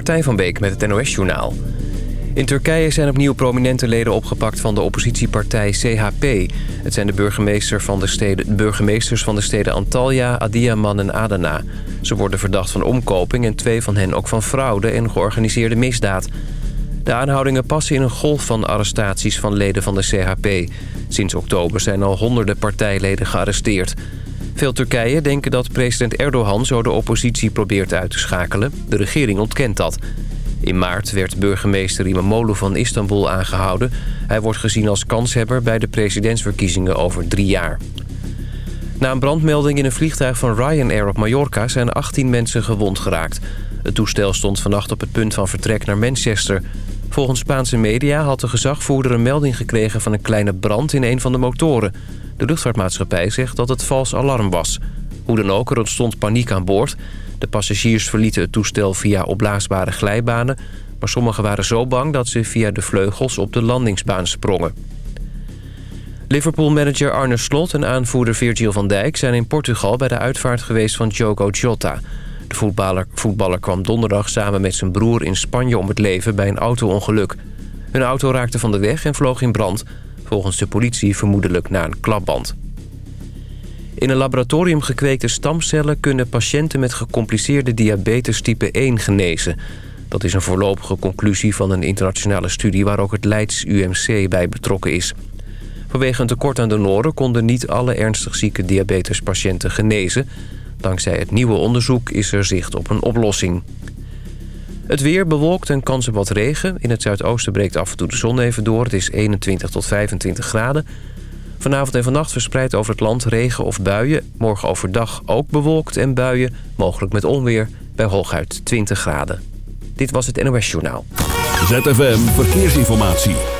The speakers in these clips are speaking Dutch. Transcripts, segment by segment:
Martijn van Beek met het NOS-journaal. In Turkije zijn opnieuw prominente leden opgepakt van de oppositiepartij CHP. Het zijn de burgemeester van de steden, burgemeesters van de steden Antalya, Adiyaman en Adana. Ze worden verdacht van omkoping en twee van hen ook van fraude en georganiseerde misdaad. De aanhoudingen passen in een golf van arrestaties van leden van de CHP. Sinds oktober zijn al honderden partijleden gearresteerd. Veel Turkijen denken dat president Erdogan zo de oppositie probeert uit te schakelen. De regering ontkent dat. In maart werd burgemeester Imamoglu van Istanbul aangehouden. Hij wordt gezien als kanshebber bij de presidentsverkiezingen over drie jaar. Na een brandmelding in een vliegtuig van Ryanair op Mallorca... zijn 18 mensen gewond geraakt. Het toestel stond vannacht op het punt van vertrek naar Manchester. Volgens Spaanse media had de gezagvoerder een melding gekregen... van een kleine brand in een van de motoren. De luchtvaartmaatschappij zegt dat het vals alarm was. Hoe dan ook, er ontstond paniek aan boord. De passagiers verlieten het toestel via opblaasbare glijbanen... maar sommigen waren zo bang dat ze via de vleugels op de landingsbaan sprongen. Liverpool-manager Arne Slot en aanvoerder Virgil van Dijk... zijn in Portugal bij de uitvaart geweest van Diogo Jota. De voetballer, voetballer kwam donderdag samen met zijn broer in Spanje om het leven bij een auto-ongeluk. Hun auto raakte van de weg en vloog in brand... volgens de politie vermoedelijk na een klapband. In een laboratorium gekweekte stamcellen kunnen patiënten met gecompliceerde diabetes type 1 genezen. Dat is een voorlopige conclusie van een internationale studie waar ook het Leids UMC bij betrokken is. Vanwege een tekort aan donoren konden niet alle ernstig zieke diabetespatiënten genezen. Dankzij het nieuwe onderzoek is er zicht op een oplossing. Het weer bewolkt en kans op wat regen. In het zuidoosten breekt af en toe de zon even door. Het is 21 tot 25 graden. Vanavond en vannacht verspreid over het land regen of buien. Morgen overdag ook bewolkt en buien, mogelijk met onweer, bij hooguit 20 graden. Dit was het NOS Journaal. ZFM Verkeersinformatie.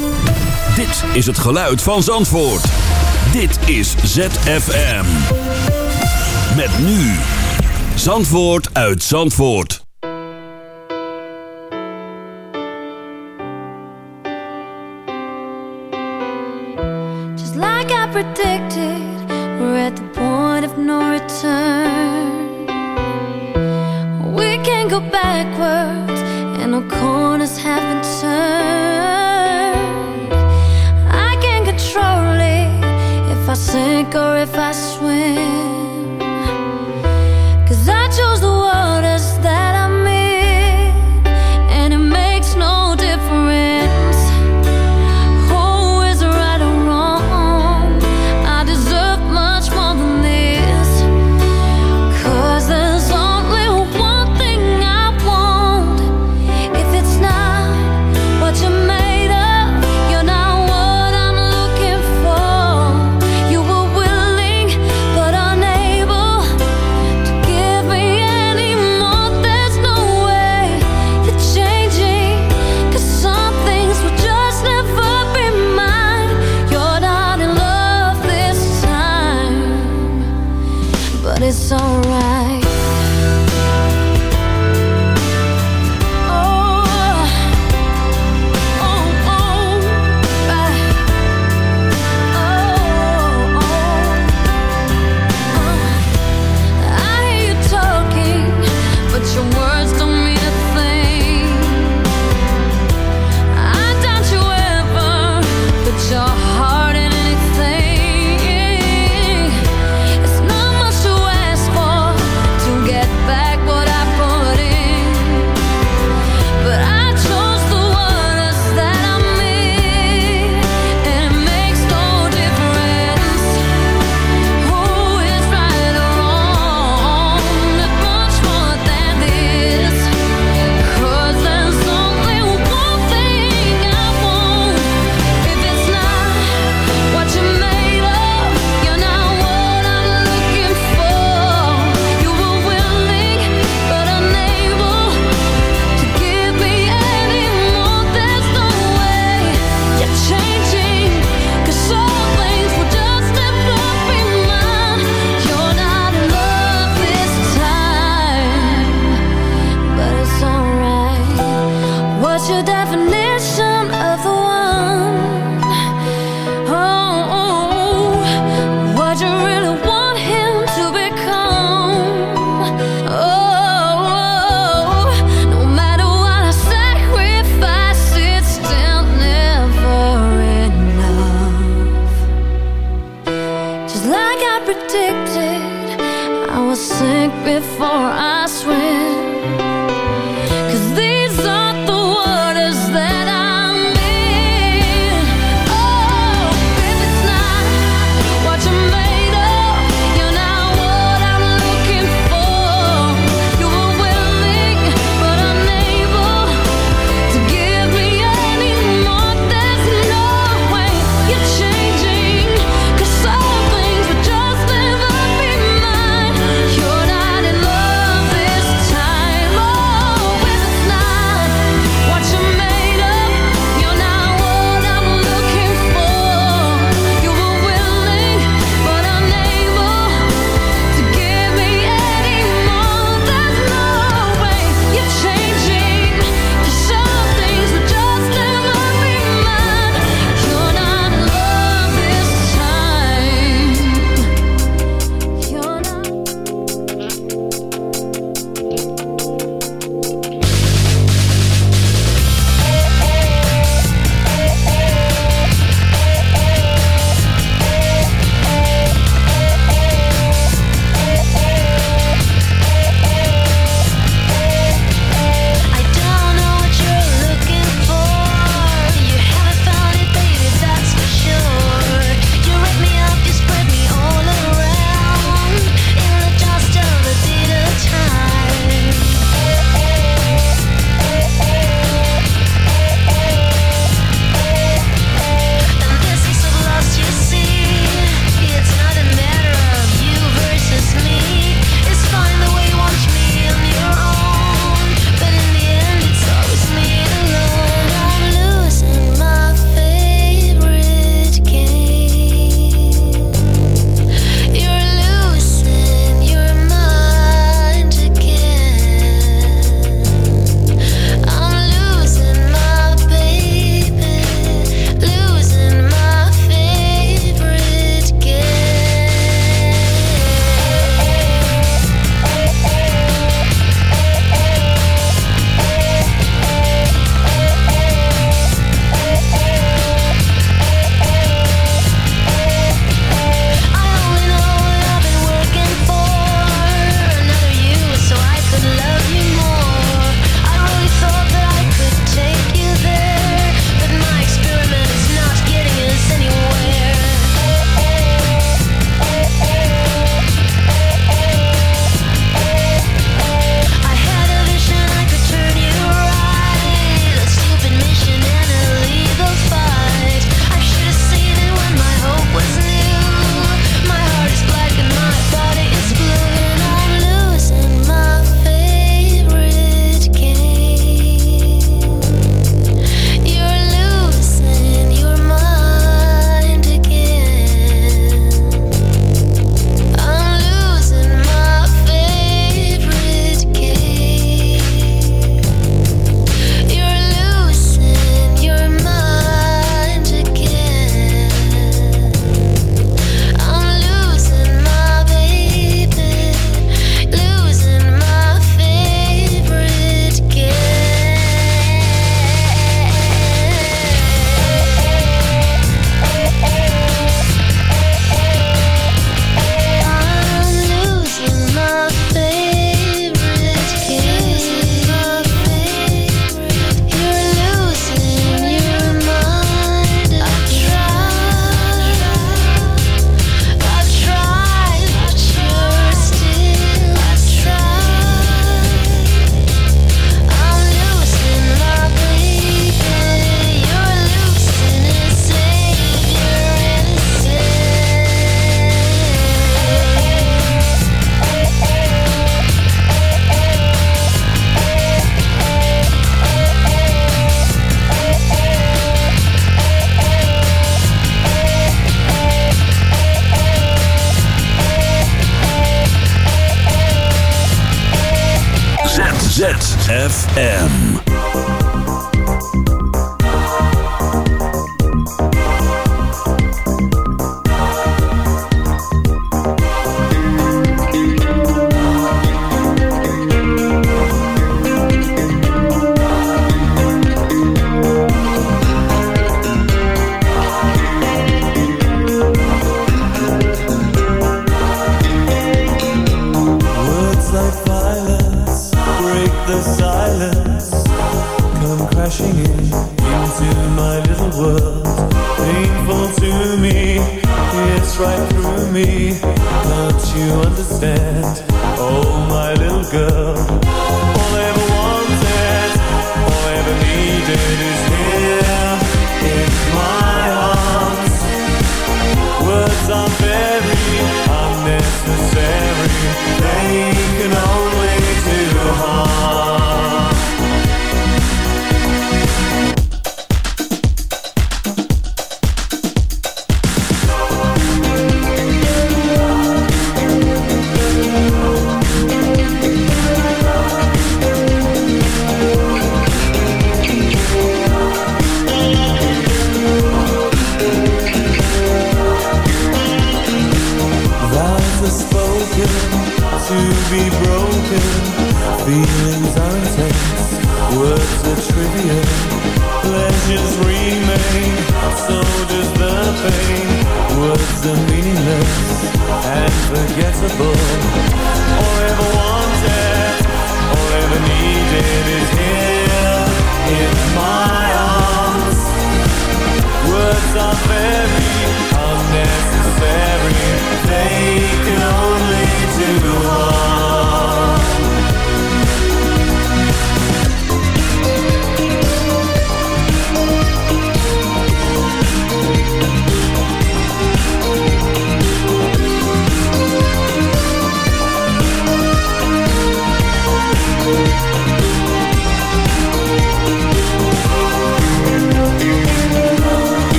Dit is het geluid van Zandvoort. Dit is ZFM. Met nu. Zandvoort uit Zandvoort. Just like I predicted, we're at the point of no return. We can't go backwards, and no corners have been turned. I sink or if I swim.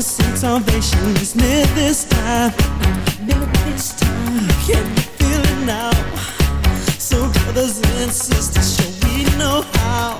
never seen salvation is near this time. Near this time. I get the feeling now. So brothers and sisters, shall we know how.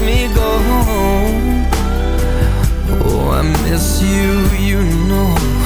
me go home. Oh, I miss you, you know.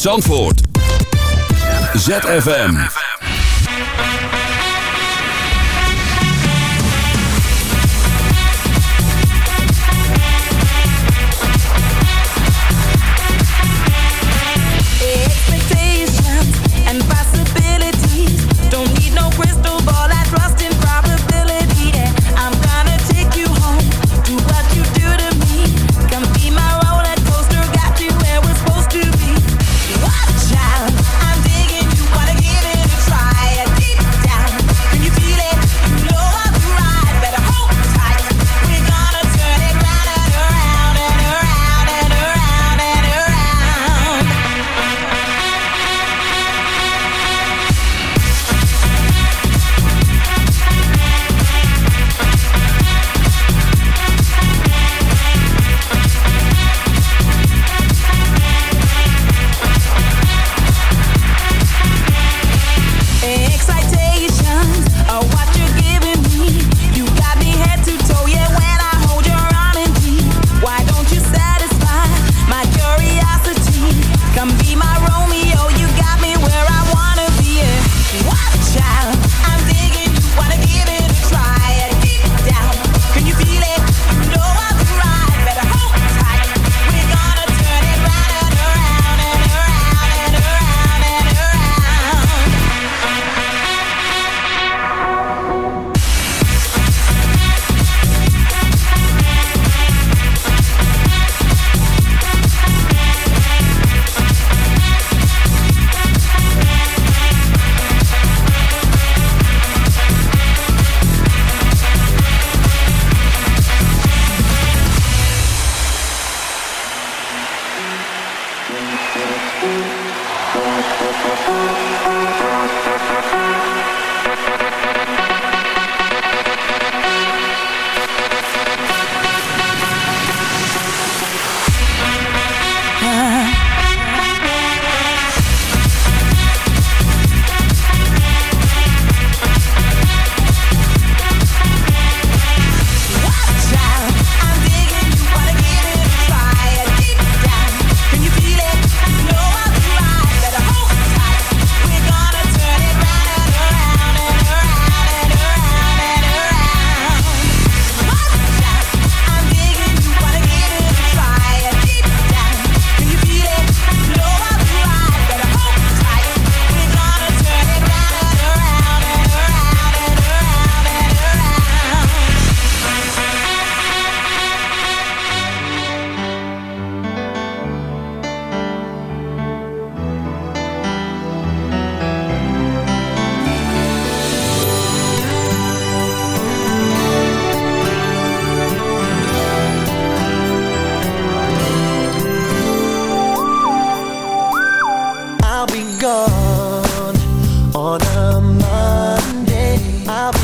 Zandvoort. ZFM. I'll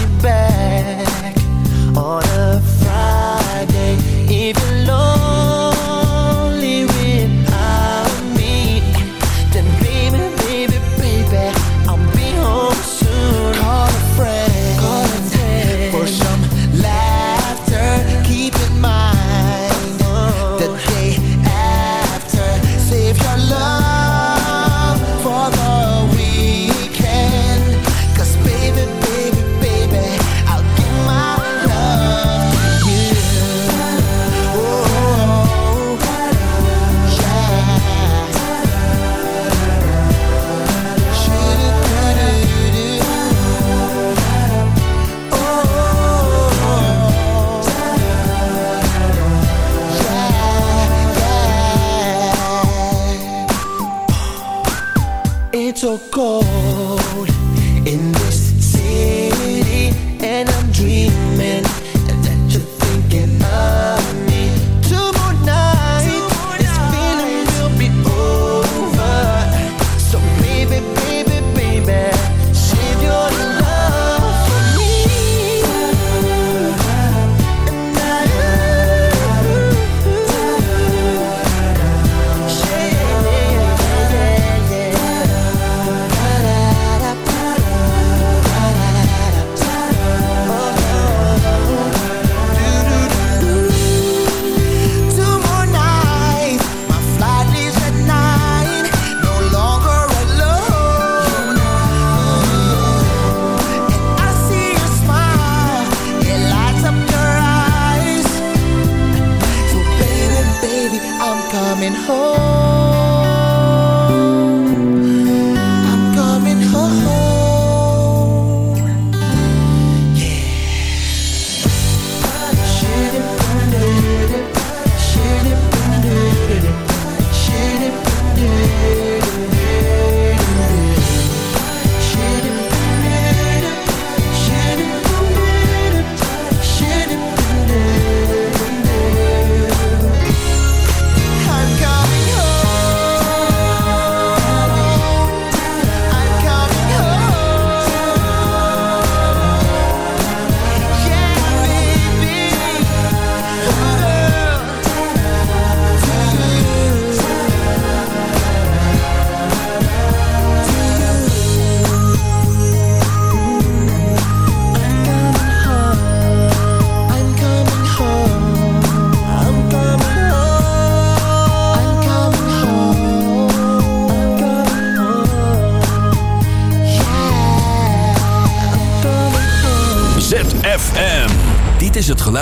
coming home.